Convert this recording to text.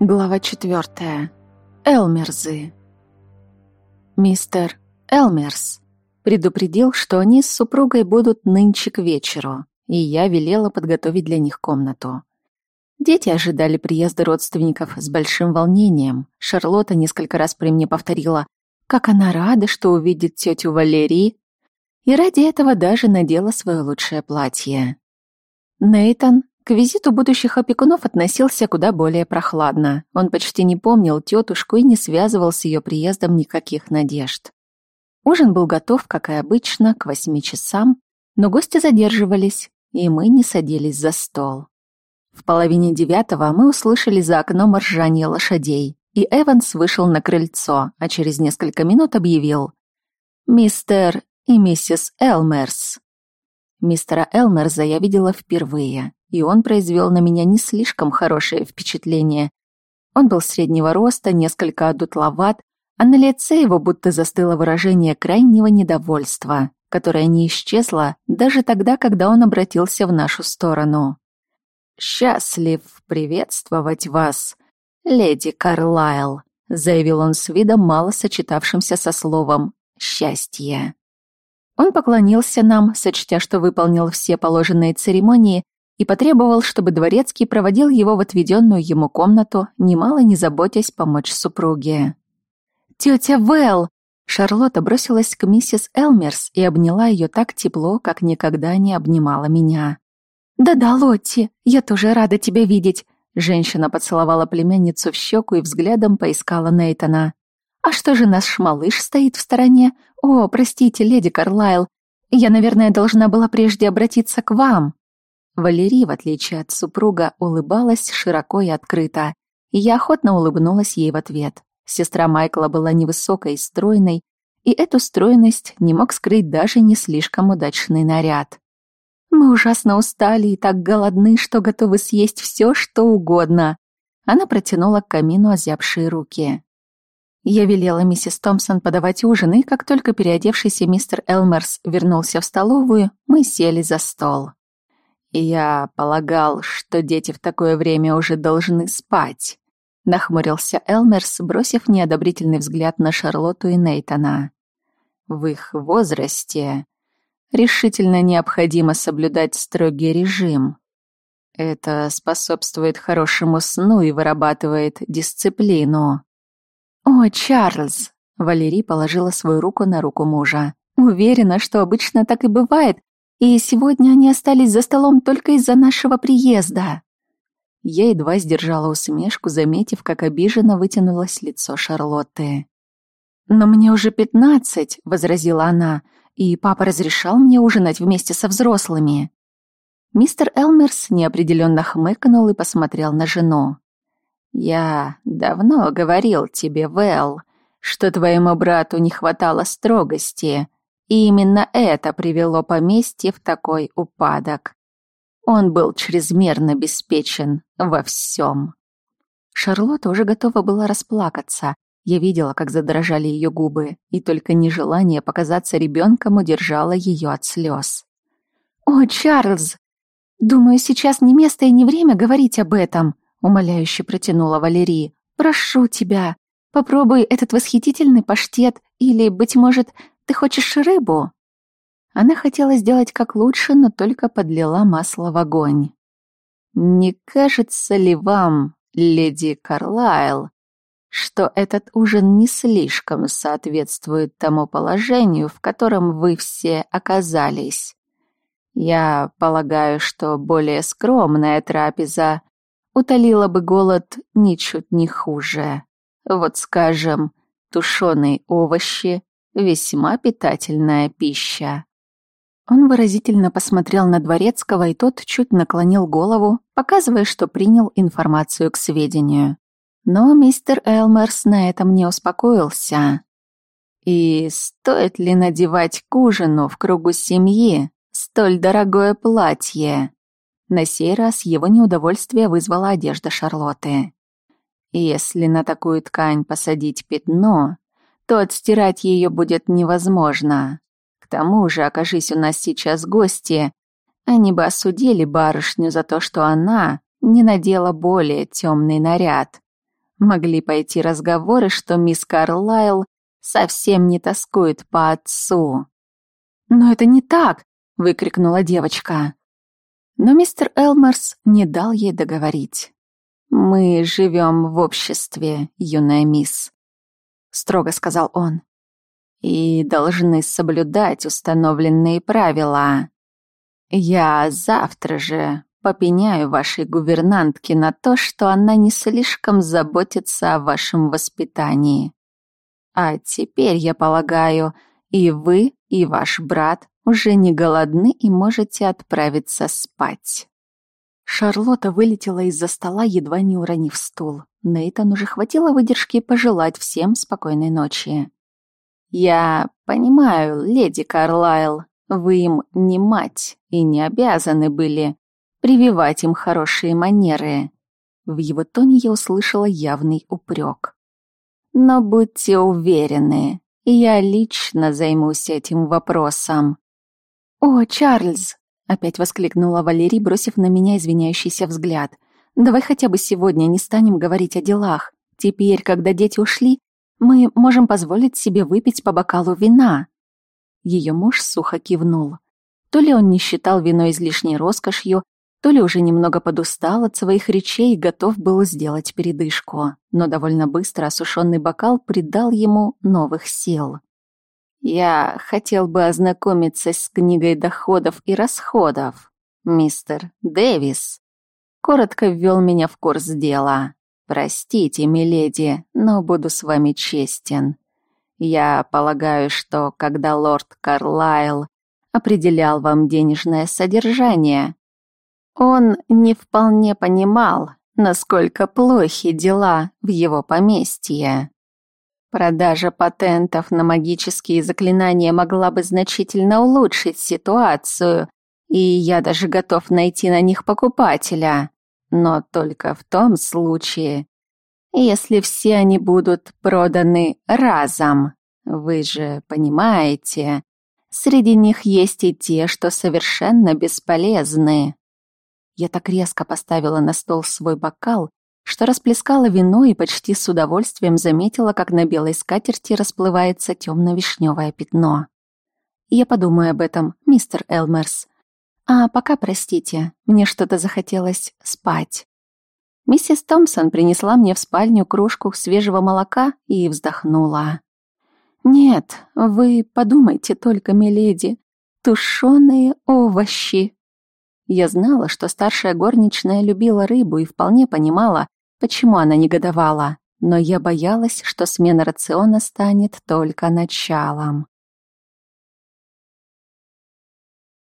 Глава четвертая. Элмерзы. Мистер Элмерс предупредил, что они с супругой будут нынче к вечеру, и я велела подготовить для них комнату. Дети ожидали приезда родственников с большим волнением. Шарлотта несколько раз при мне повторила, как она рада, что увидит тетю Валерии, и ради этого даже надела свое лучшее платье. Нейтан к визиту будущих опекунов относился куда более прохладно. Он почти не помнил тетушку и не связывал с ее приездом никаких надежд. Ужин был готов, как и обычно, к восьми часам, но гости задерживались, и мы не садились за стол. В половине девятого мы услышали за окном ржание лошадей, и Эванс вышел на крыльцо, а через несколько минут объявил «Мистер и миссис Элмерс». Мистера Элмерза я видела впервые и он произвел на меня не слишком хорошее впечатление. Он был среднего роста, несколько одутловат, а на лице его будто застыло выражение крайнего недовольства, которое не исчезло даже тогда, когда он обратился в нашу сторону. «Счастлив приветствовать вас, леди Карлайл», заявил он с видом, мало сочетавшимся со словом «счастье». Он поклонился нам, сочтя, что выполнил все положенные церемонии, и потребовал, чтобы дворецкий проводил его в отведенную ему комнату, немало не заботясь помочь супруге. «Тетя Вэл!» Шарлотта бросилась к миссис Элмерс и обняла ее так тепло, как никогда не обнимала меня. «Да-да, Лотти, я тоже рада тебя видеть!» Женщина поцеловала племянницу в щеку и взглядом поискала Нейтона. «А что же наш малыш стоит в стороне? О, простите, леди Карлайл, я, наверное, должна была прежде обратиться к вам». Валерий, в отличие от супруга, улыбалась широко и открыто, и я охотно улыбнулась ей в ответ. Сестра Майкла была невысокой и стройной, и эту стройность не мог скрыть даже не слишком удачный наряд. «Мы ужасно устали и так голодны, что готовы съесть все, что угодно». Она протянула к камину озябшие руки. Я велела миссис Томпсон подавать ужин, и как только переодевшийся мистер Элмерс вернулся в столовую, мы сели за стол. «Я полагал, что дети в такое время уже должны спать», — нахмурился Элмерс, бросив неодобрительный взгляд на Шарлотту и Нейтана. «В их возрасте решительно необходимо соблюдать строгий режим. Это способствует хорошему сну и вырабатывает дисциплину». «О, Чарльз!» — Валерий положила свою руку на руку мужа. «Уверена, что обычно так и бывает, и сегодня они остались за столом только из-за нашего приезда. Я едва сдержала усмешку, заметив, как обиженно вытянулось лицо Шарлотты. «Но мне уже пятнадцать», — возразила она, «и папа разрешал мне ужинать вместе со взрослыми». Мистер Элмерс неопределенно хмыкнул и посмотрел на жену. «Я давно говорил тебе, Вэл, что твоему брату не хватало строгости, и именно это привело поместье в такой упадок. Он был чрезмерно обеспечен во всем. Шарлотта уже готова была расплакаться. Я видела, как задрожали ее губы, и только нежелание показаться ребенком удержало ее от слез. «О, Чарльз! Думаю, сейчас не место и не время говорить об этом», умоляюще протянула Валерий. «Прошу тебя, попробуй этот восхитительный паштет или, быть может, ты хочешь рыбу?» Она хотела сделать как лучше, но только подлила масло в огонь. «Не кажется ли вам, леди Карлайл, что этот ужин не слишком соответствует тому положению, в котором вы все оказались? Я полагаю, что более скромная трапеза утолила бы голод ничуть не хуже. Вот, скажем, тушеные овощи, Весьма питательная пища. Он выразительно посмотрел на Дворецкого, и тот чуть наклонил голову, показывая, что принял информацию к сведению. Но мистер Элмерс на этом не успокоился. И стоит ли надевать к ужину в кругу семьи столь дорогое платье? На сей раз его неудовольствие вызвала одежда Шарлотты. Если на такую ткань посадить пятно, то отстирать ее будет невозможно. К тому же, окажись у нас сейчас гости, они бы осудили барышню за то, что она не надела более темный наряд. Могли пойти разговоры, что мисс Карлайл совсем не тоскует по отцу. «Но это не так!» — выкрикнула девочка. Но мистер Элмерс не дал ей договорить. «Мы живем в обществе, юная мисс», — строго сказал он, «и должны соблюдать установленные правила. Я завтра же попеняю вашей гувернантке на то, что она не слишком заботится о вашем воспитании. А теперь, я полагаю, и вы, и ваш брат уже не голодны и можете отправиться спать». Шарлотта вылетела из-за стола, едва не уронив стул. Нейтан уже хватило выдержки пожелать всем спокойной ночи. «Я понимаю, леди Карлайл, вы им не мать и не обязаны были прививать им хорошие манеры». В его тоне я услышала явный упрек. «Но будьте уверены, я лично займусь этим вопросом». «О, Чарльз!» — опять воскликнула Валерий, бросив на меня извиняющийся взгляд. «Давай хотя бы сегодня не станем говорить о делах. Теперь, когда дети ушли, мы можем позволить себе выпить по бокалу вина». Ее муж сухо кивнул. То ли он не считал вино излишней роскошью, то ли уже немного подустал от своих речей и готов был сделать передышку, но довольно быстро осушенный бокал придал ему новых сил. Я хотел бы ознакомиться с книгой доходов и расходов. Мистер Дэвис коротко ввел меня в курс дела. Простите, миледи, но буду с вами честен. Я полагаю, что когда лорд Карлайл определял вам денежное содержание, он не вполне понимал, насколько плохи дела в его поместье. Продажа патентов на магические заклинания могла бы значительно улучшить ситуацию, и я даже готов найти на них покупателя. Но только в том случае, если все они будут проданы разом. Вы же понимаете, среди них есть и те, что совершенно бесполезны. Я так резко поставила на стол свой бокал, что расплескала вино и почти с удовольствием заметила, как на белой скатерти расплывается темно-вишневое пятно. Я подумаю об этом, мистер Элмерс. А пока, простите, мне что-то захотелось спать. Миссис Томпсон принесла мне в спальню кружку свежего молока и вздохнула. «Нет, вы подумайте только, миледи, тушеные овощи!» Я знала, что старшая горничная любила рыбу и вполне понимала, почему она негодовала, но я боялась, что смена рациона станет только началом.